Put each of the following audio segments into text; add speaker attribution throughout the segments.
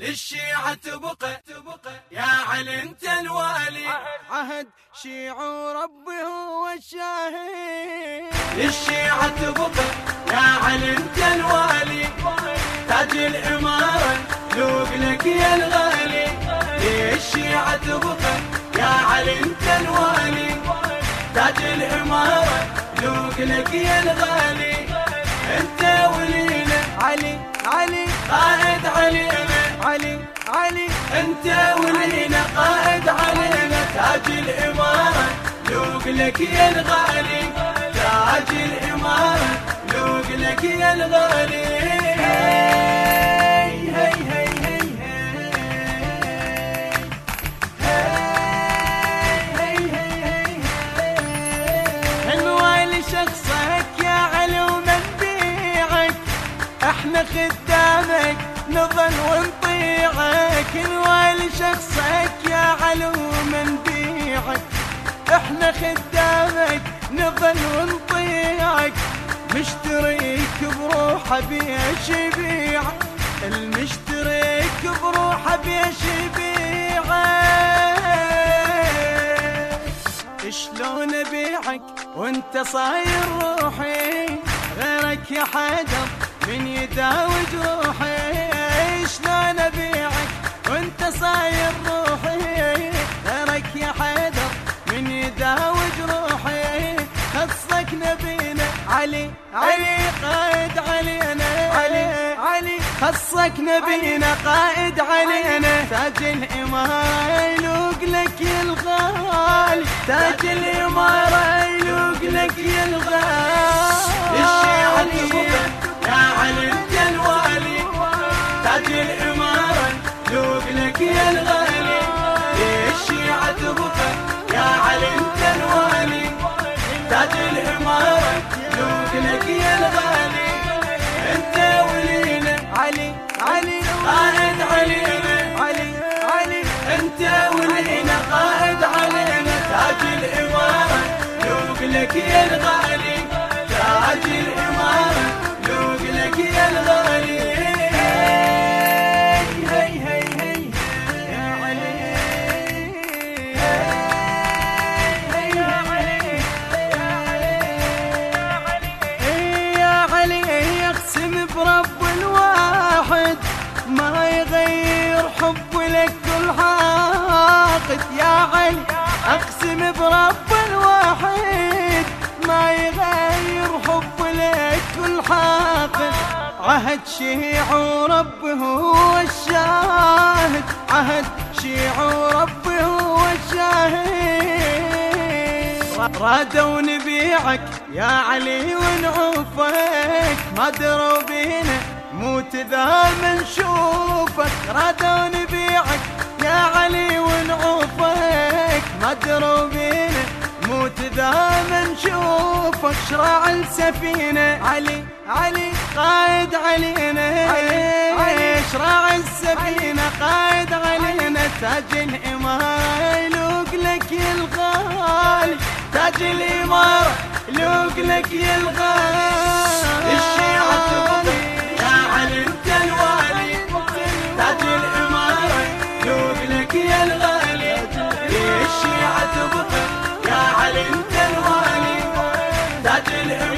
Speaker 1: للشيعة تبقى يا علي أنت الوالي.
Speaker 2: عهد شيع ربي هو الشاهد.
Speaker 1: للشيعة تبقى يا علي أنت الوالي. تاج الإمارة ذوق لك يا الغالي. للشيعة تبقى يا علي أنت الوالي. تاج الإمارة ذوق لك يا الغالي. أنت ولينا.
Speaker 2: علي علي.
Speaker 1: قائد علينا.
Speaker 2: علي علي.
Speaker 1: أنت ولينا قائد علينا تاج الإمارة. لوق لك يا الغالي تاج الإمارة. لوق لك يا الغالي. هي هي هي
Speaker 2: عنوان شخصك يا علي ومنبيعك إحنا خدامك نظل ونطيعك عنوان شخصك يا علي ومنبيعك إحنا خدامك نظل ونطيعك مشتريك بروحه بيش يبيع المشتريك بروحه بيش يبيعك شلون ابيعك وانت صاير روحي؟ غيرك يا حدر من يداوي جروحي. صاير روحي. غيرك يا حدر من يداوي جروحي خصك نبينا علي. علي قائد علينا. علي. علي. خصك نبينا قائد علينا. تاج الإمارة يلوق لك الغالي. تاج الإمارة لك يا الغالي
Speaker 1: تاج الاماره لوق لك يا الغالي
Speaker 2: برب الواحد ما يغير حب لك كل يا علي اقسم برب عهد شيع هو الشاهد عهد شيع هو الشاهد رادوا نبيعك يا علي ونعوفك. ما دروا بينا موت ذا من شوفك. رادوا نبيعك يا علي ونعوفك. ما دروا بينا موت ذا من شوفك شراع السفينة. علي علي قائد علينا. علي علي شراع السفينة قائد علينا. تاج الإمارة يلوق لك يا الغالي تاج الإمارة يلوق لك يا الغالي
Speaker 1: الشيعة تبقى يا علي انت الوالي. تاج الاماره لوق لك الشيعة يا علي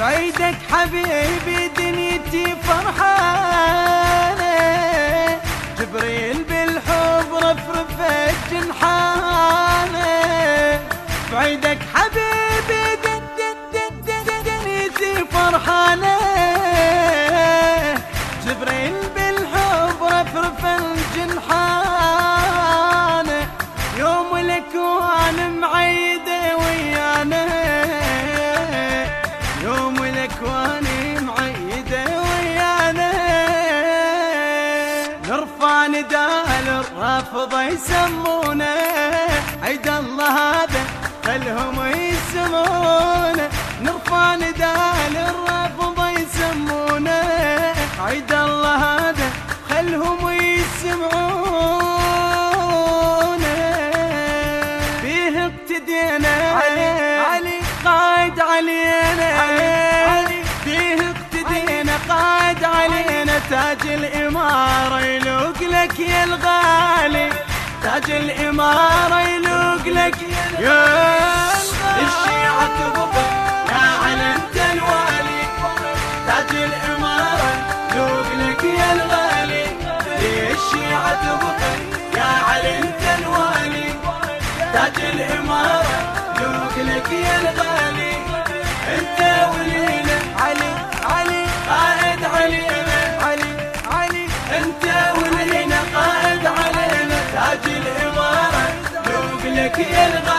Speaker 2: بعيدك حبيبي دنيتي فرحانة. جبريل بالحب رفرفت جنحانة. بعيدك حبيبي نرفع نداء الرافضة يسمونه. عيد الله هذا خلهم يسمونه. نرفع نداء الرافضة يسمونه. عيد الله هذا خلهم يسمعونه. فيه اقتدينا علي علي. قائد علينا. علي. تاج الإمارة يلوق لك يا الغالي. تاج الإمارة يلوق لك يا الغالي.
Speaker 1: الشيعة تبقى يا علي أنت الوالي. تاج الإمارة ذوق لك يا الغالي. الشيعة تبقى يا علي أنت الوالي. تاج الإمارة ذوق لك يا الغالي. ولينا قائد